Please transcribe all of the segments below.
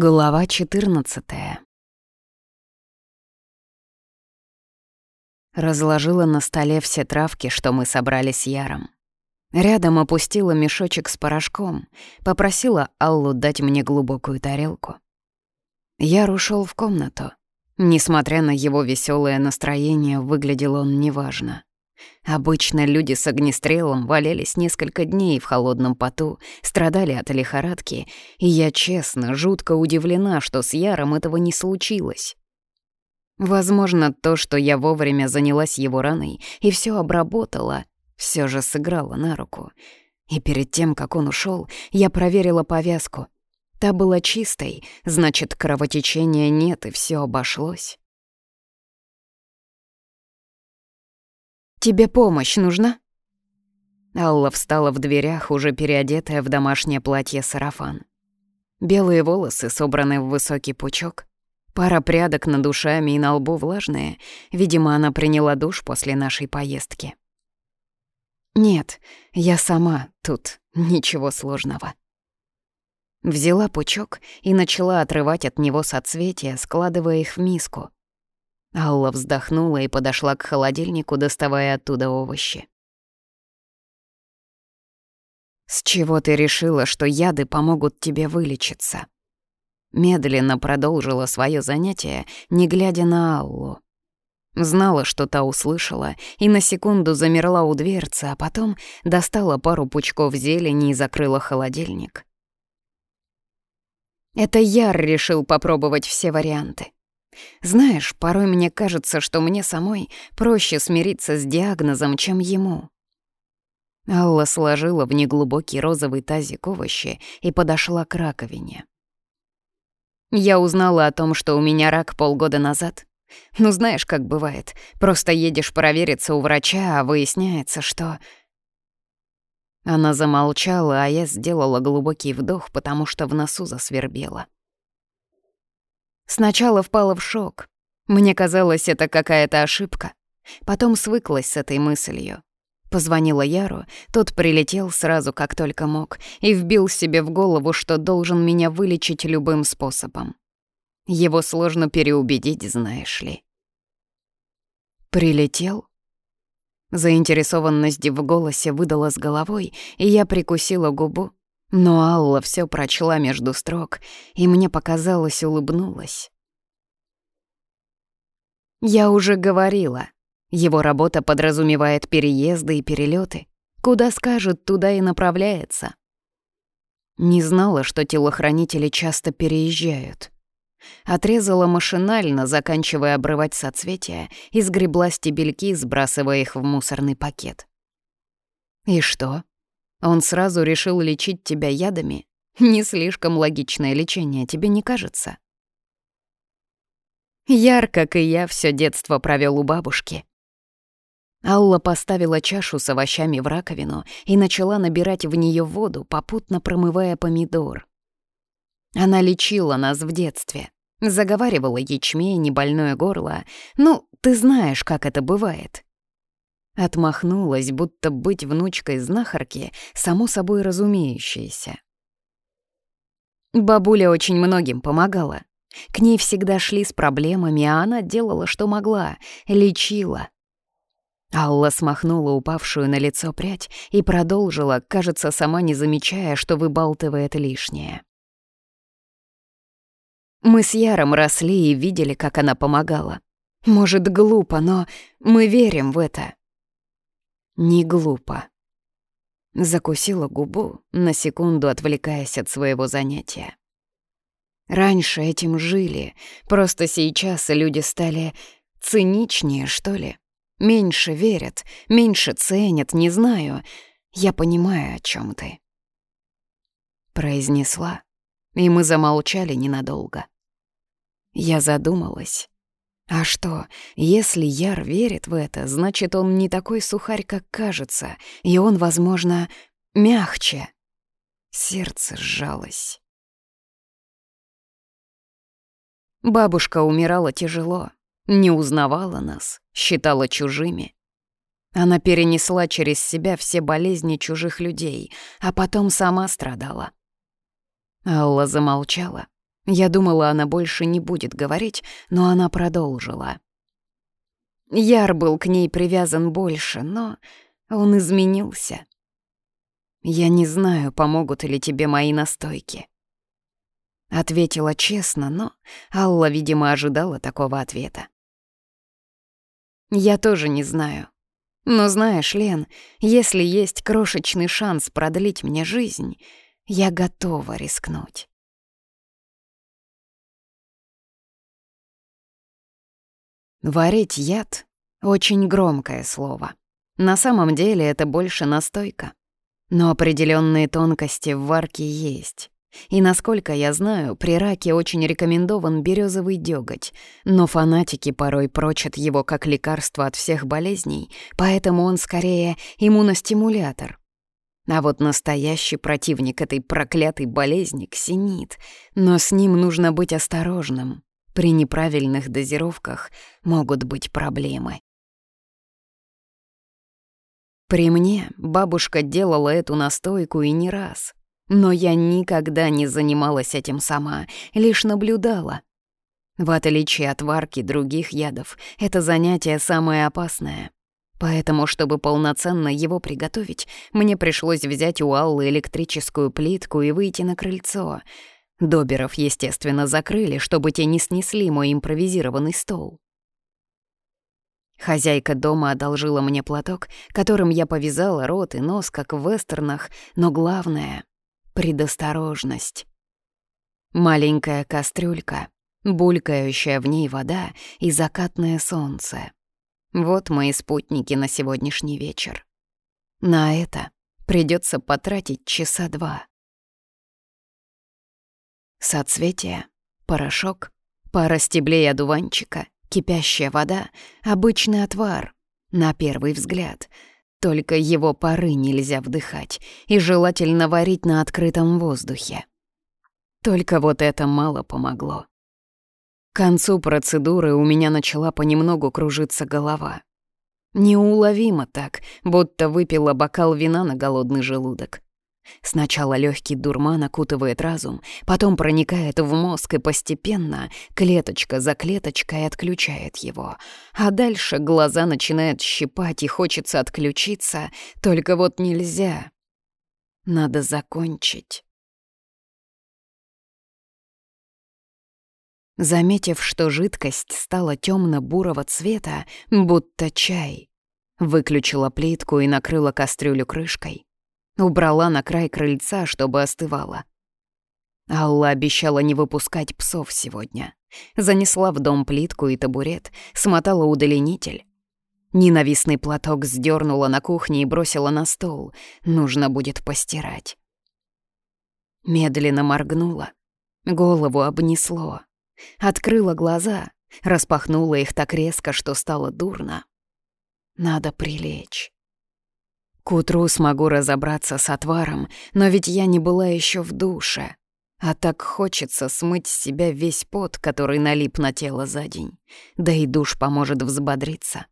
Глава 14 Разложила на столе все травки, что мы собрали с Яром. Рядом опустила мешочек с порошком, попросила Аллу дать мне глубокую тарелку. Яр ушел в комнату. Несмотря на его веселое настроение, выглядел он неважно. Обычно люди с огнестрелом валялись несколько дней в холодном поту, страдали от лихорадки, и я, честно, жутко удивлена, что с Яром этого не случилось. Возможно, то, что я вовремя занялась его раной и все обработала, все же сыграло на руку. И перед тем, как он ушел, я проверила повязку. Та была чистой, значит, кровотечения нет, и все обошлось. «Тебе помощь нужна?» Алла встала в дверях, уже переодетая в домашнее платье-сарафан. Белые волосы собраны в высокий пучок, пара прядок над душами и на лбу влажные. Видимо, она приняла душ после нашей поездки. «Нет, я сама тут, ничего сложного». Взяла пучок и начала отрывать от него соцветия, складывая их в миску. Алла вздохнула и подошла к холодильнику, доставая оттуда овощи. «С чего ты решила, что яды помогут тебе вылечиться?» Медленно продолжила свое занятие, не глядя на Аллу. Знала, что та услышала, и на секунду замерла у дверцы, а потом достала пару пучков зелени и закрыла холодильник. Это Яр решил попробовать все варианты. Знаешь, порой мне кажется, что мне самой проще смириться с диагнозом, чем ему. Алла сложила в неглубокий розовый тазик овощи и подошла к раковине. Я узнала о том, что у меня рак полгода назад. Ну, знаешь, как бывает. Просто едешь провериться у врача, а выясняется, что... Она замолчала, а я сделала глубокий вдох, потому что в носу засвербело. Сначала впала в шок. Мне казалось, это какая-то ошибка. Потом свыклась с этой мыслью. Позвонила Яру, тот прилетел сразу, как только мог, и вбил себе в голову, что должен меня вылечить любым способом. Его сложно переубедить, знаешь ли. «Прилетел?» Заинтересованность в голосе выдала с головой, и я прикусила губу, но Алла все прочла между строк, и мне показалось, улыбнулась. «Я уже говорила. Его работа подразумевает переезды и перелеты. Куда скажет, туда и направляется. Не знала, что телохранители часто переезжают. Отрезала машинально, заканчивая обрывать соцветия, и сгребла стебельки, сбрасывая их в мусорный пакет. «И что?» Он сразу решил лечить тебя ядами? Не слишком логичное лечение, тебе не кажется? Яр, как и я, все детство провел у бабушки. Алла поставила чашу с овощами в раковину и начала набирать в нее воду, попутно промывая помидор. Она лечила нас в детстве. Заговаривала ячмень и больное горло. Ну, ты знаешь, как это бывает. Отмахнулась, будто быть внучкой знахарки само собой разумеющееся. Бабуля очень многим помогала. К ней всегда шли с проблемами, а она делала, что могла, лечила. Алла смахнула упавшую на лицо прядь и продолжила, кажется, сама не замечая, что выбалтывает лишнее. Мы с Яром росли и видели, как она помогала. Может, глупо, но мы верим в это. Не глупо. Закусила губу, на секунду отвлекаясь от своего занятия. Раньше этим жили, просто сейчас люди стали циничнее, что ли. Меньше верят, меньше ценят, не знаю. Я понимаю, о чем ты. Произнесла, и мы замолчали ненадолго. Я задумалась. А что, если Яр верит в это, значит, он не такой сухарь, как кажется, и он, возможно, мягче. Сердце сжалось. Бабушка умирала тяжело, не узнавала нас, считала чужими. Она перенесла через себя все болезни чужих людей, а потом сама страдала. Алла замолчала, Я думала, она больше не будет говорить, но она продолжила. Яр был к ней привязан больше, но он изменился. Я не знаю, помогут ли тебе мои настойки. Ответила честно, но Алла, видимо, ожидала такого ответа. Я тоже не знаю. Но знаешь, Лен, если есть крошечный шанс продлить мне жизнь, я готова рискнуть. Варить яд — очень громкое слово. На самом деле это больше настойка. Но определенные тонкости в варке есть. И насколько я знаю, при раке очень рекомендован березовый дёготь, но фанатики порой прочат его как лекарство от всех болезней, поэтому он скорее иммуностимулятор. А вот настоящий противник этой проклятой болезни — ксенит, но с ним нужно быть осторожным. При неправильных дозировках могут быть проблемы. При мне бабушка делала эту настойку и не раз. Но я никогда не занималась этим сама, лишь наблюдала. В отличие от варки других ядов, это занятие самое опасное. Поэтому, чтобы полноценно его приготовить, мне пришлось взять у Аллы электрическую плитку и выйти на крыльцо — Доберов, естественно, закрыли, чтобы те не снесли мой импровизированный стол. Хозяйка дома одолжила мне платок, которым я повязала рот и нос, как в вестернах, но главное — предосторожность. Маленькая кастрюлька, булькающая в ней вода и закатное солнце. Вот мои спутники на сегодняшний вечер. На это придется потратить часа два. Соцветие, порошок, пара стеблей одуванчика, кипящая вода, обычный отвар. На первый взгляд. Только его пары нельзя вдыхать, и желательно варить на открытом воздухе. Только вот это мало помогло. К концу процедуры у меня начала понемногу кружиться голова. Неуловимо так, будто выпила бокал вина на голодный желудок. Сначала легкий дурман окутывает разум, потом проникает в мозг и постепенно, клеточка за клеточкой, отключает его. А дальше глаза начинают щипать и хочется отключиться, только вот нельзя. Надо закончить. Заметив, что жидкость стала темно-бурого цвета, будто чай, выключила плитку и накрыла кастрюлю крышкой. Убрала на край крыльца, чтобы остывала. Алла обещала не выпускать псов сегодня. Занесла в дом плитку и табурет, смотала удлинитель. Ненавистный платок сдернула на кухне и бросила на стол. Нужно будет постирать. Медленно моргнула. Голову обнесло. Открыла глаза, распахнула их так резко, что стало дурно. Надо прилечь. К утру смогу разобраться с отваром, но ведь я не была еще в душе. А так хочется смыть с себя весь пот, который налип на тело за день. Да и душ поможет взбодриться.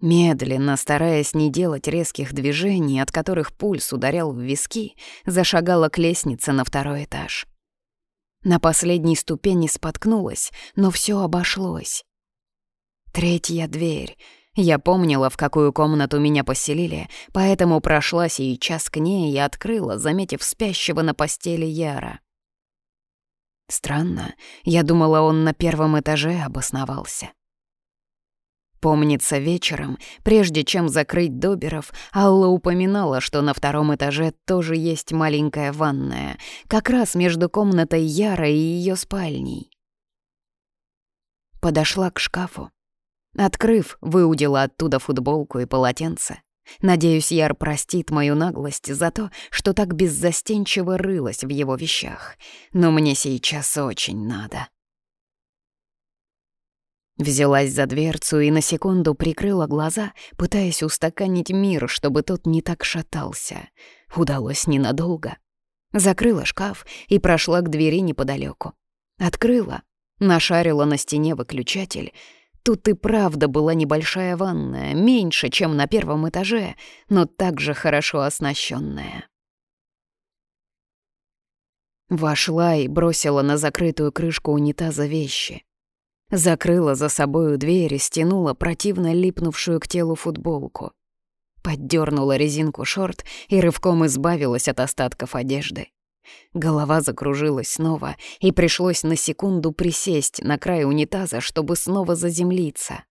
Медленно, стараясь не делать резких движений, от которых пульс ударял в виски, зашагала к лестнице на второй этаж. На последней ступени споткнулась, но все обошлось. Третья дверь — я помнила, в какую комнату меня поселили, поэтому прошла сейчас к ней и открыла, заметив спящего на постели Яра. Странно, я думала, он на первом этаже обосновался. Помнится, вечером, прежде чем закрыть Доберов, Алла упоминала, что на втором этаже тоже есть маленькая ванная, как раз между комнатой Яра и ее спальней. Подошла к шкафу, Открыв, выудила оттуда футболку и полотенце. Надеюсь, Яр простит мою наглость за то, что так беззастенчиво рылась в его вещах. Но мне сейчас очень надо. Взялась за дверцу и на секунду прикрыла глаза, пытаясь устаканить мир, чтобы тот не так шатался. Удалось ненадолго. Закрыла шкаф и прошла к двери неподалеку. Открыла, нашарила на стене выключатель — Тут и правда была небольшая ванная, меньше, чем на первом этаже, но также хорошо оснащенная. Вошла и бросила на закрытую крышку унитаза вещи. Закрыла за собою дверь и стянула противно липнувшую к телу футболку. Поддернула резинку шорт и рывком избавилась от остатков одежды. Голова закружилась снова, и пришлось на секунду присесть на край унитаза, чтобы снова заземлиться.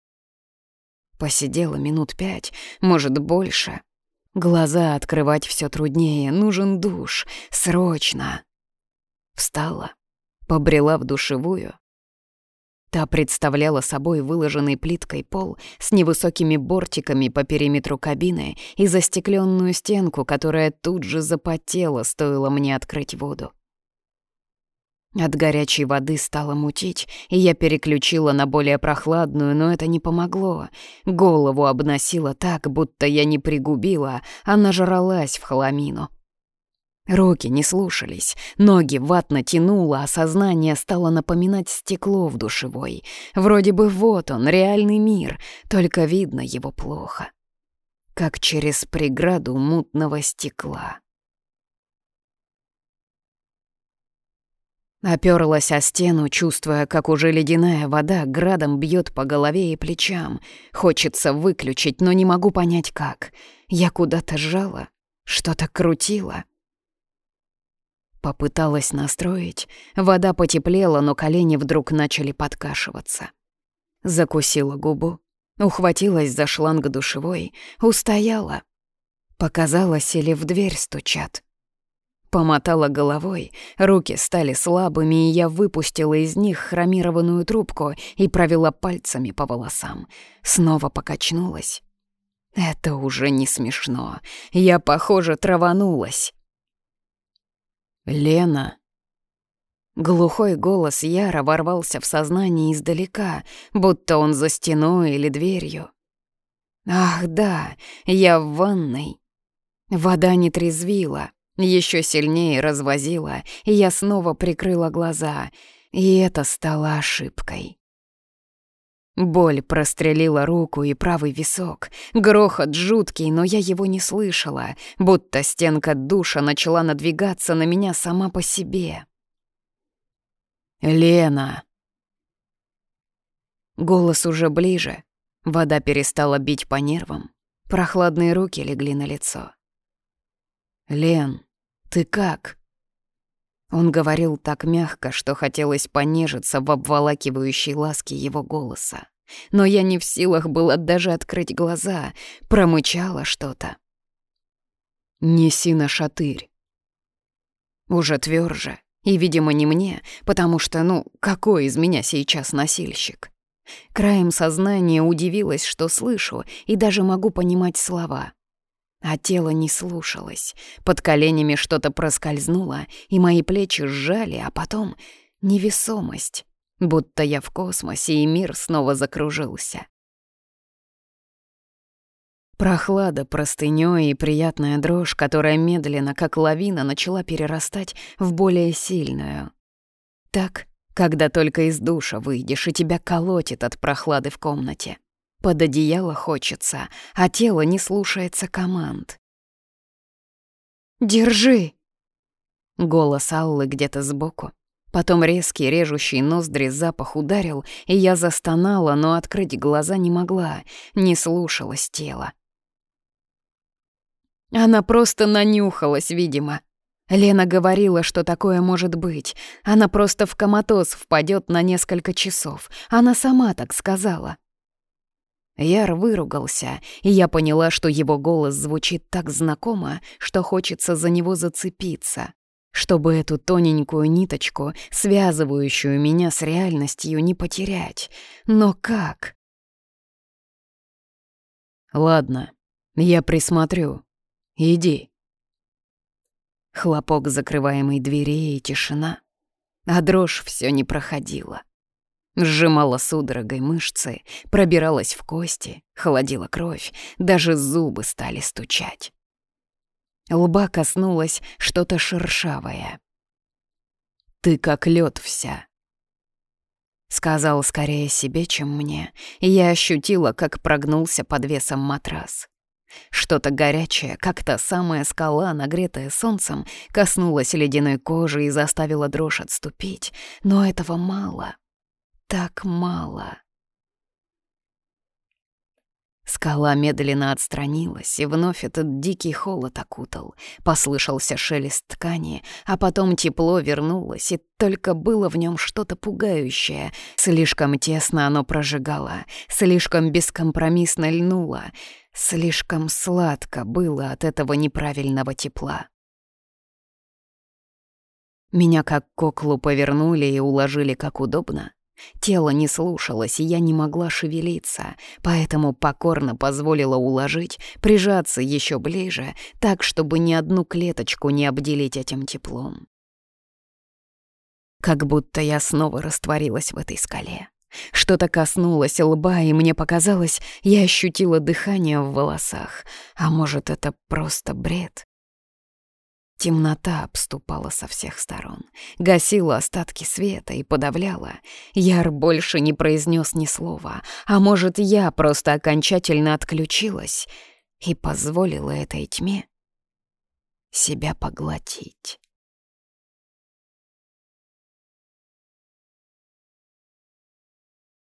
Посидела минут пять, может, больше. Глаза открывать все труднее, нужен душ, срочно. Встала, побрела в душевую. Та представляла собой выложенный плиткой пол с невысокими бортиками по периметру кабины и застекленную стенку, которая тут же запотела, стоило мне открыть воду. От горячей воды стало мутить, и я переключила на более прохладную, но это не помогло. Голову обносило так, будто я не пригубила, а нажралась в хламину. Руки не слушались, ноги ватно тянуло, а сознание стало напоминать стекло в душевой. Вроде бы вот он, реальный мир, только видно его плохо. Как через преграду мутного стекла. Оперлась о стену, чувствуя, как уже ледяная вода градом бьет по голове и плечам. Хочется выключить, но не могу понять как. Я куда-то жала, что-то крутила — Попыталась настроить. Вода потеплела, но колени вдруг начали подкашиваться. Закусила губу, ухватилась за шланг душевой, устояла. Показалось, или в дверь стучат. Помотала головой, руки стали слабыми, и я выпустила из них хромированную трубку и провела пальцами по волосам. Снова покачнулась. Это уже не смешно. Я, похоже, траванулась. «Лена!» Глухой голос Яра ворвался в сознание издалека, будто он за стеной или дверью. «Ах да, я в ванной!» Вода не трезвила, еще сильнее развозила, и я снова прикрыла глаза, и это стало ошибкой. Боль прострелила руку и правый висок. Грохот жуткий, но я его не слышала, будто стенка душа начала надвигаться на меня сама по себе. «Лена!» Голос уже ближе. Вода перестала бить по нервам. Прохладные руки легли на лицо. «Лен, ты как?» Он говорил так мягко, что хотелось понежиться в обволакивающей ласке его голоса. Но я не в силах была даже открыть глаза, промычала что-то. «Неси на шатырь». Уже тверже, и, видимо, не мне, потому что, ну, какой из меня сейчас носильщик? Краем сознания удивилась, что слышу, и даже могу понимать слова. А тело не слушалось. Под коленями что-то проскользнуло, и мои плечи сжали, а потом невесомость. Будто я в космосе, и мир снова закружился. Прохлада простынёй и приятная дрожь, которая медленно, как лавина, начала перерастать в более сильную. Так, когда только из душа выйдешь, и тебя колотит от прохлады в комнате. Под одеяло хочется, а тело не слушается команд. «Держи!» Голос Аллы где-то сбоку. Потом резкий, режущий ноздри запах ударил, и я застонала, но открыть глаза не могла, не слушалась тело. Она просто нанюхалась, видимо. Лена говорила, что такое может быть. Она просто в коматоз впадет на несколько часов. Она сама так сказала. Яр выругался, и я поняла, что его голос звучит так знакомо, что хочется за него зацепиться, чтобы эту тоненькую ниточку, связывающую меня с реальностью, не потерять. Но как? «Ладно, я присмотрю. Иди». Хлопок закрываемой двери и тишина, а дрожь все не проходила. Сжимала судорогой мышцы, пробиралась в кости, холодила кровь, даже зубы стали стучать. Лба коснулось что-то шершавое. «Ты как лед вся», — сказал скорее себе, чем мне, и я ощутила, как прогнулся под весом матрас. Что-то горячее, как та самая скала, нагретая солнцем, коснулась ледяной кожи и заставила дрожь отступить. Но этого мало. Так мало. Скала медленно отстранилась, и вновь этот дикий холод окутал. Послышался шелест ткани, а потом тепло вернулось, и только было в нем что-то пугающее. Слишком тесно оно прожигало, слишком бескомпромиссно льнуло, слишком сладко было от этого неправильного тепла. Меня как коклу повернули и уложили как удобно. Тело не слушалось, и я не могла шевелиться, поэтому покорно позволила уложить, прижаться еще ближе, так, чтобы ни одну клеточку не обделить этим теплом. Как будто я снова растворилась в этой скале. Что-то коснулось лба, и мне показалось, я ощутила дыхание в волосах. А может, это просто бред? Темнота обступала со всех сторон, гасила остатки света и подавляла. Яр больше не произнес ни слова, а может, я просто окончательно отключилась и позволила этой тьме себя поглотить.